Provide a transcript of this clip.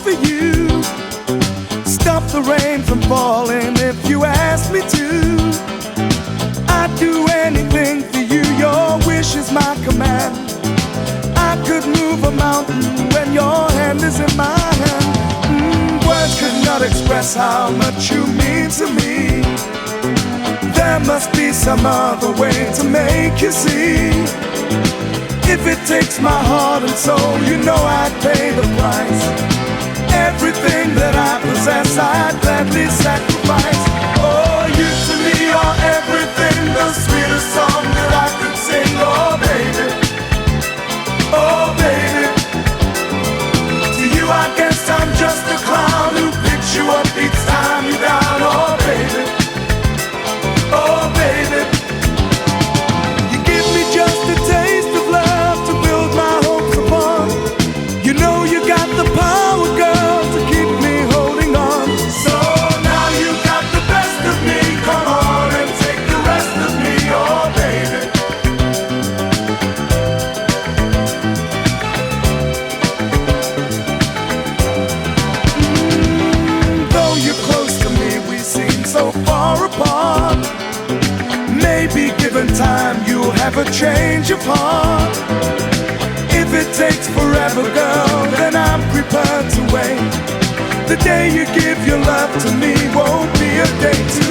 for you. Stop the rain from falling if you ask me to. I'd do anything for you, your wish is my command. I could move a mountain when your hand is in my hand. Mm, words could not express how much you mean to me. There must be some other way to make you see. If it takes my heart and soul, you know I'd pay the price. simples sacrifice. Maybe given time, you'll have a change of heart. If it takes forever, girl, then I'm prepared to wait. The day you give your love to me won't be a day too.